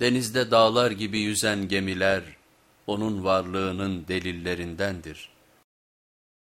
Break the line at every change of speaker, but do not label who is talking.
Denizde dağlar gibi yüzen gemiler onun varlığının delillerindendir.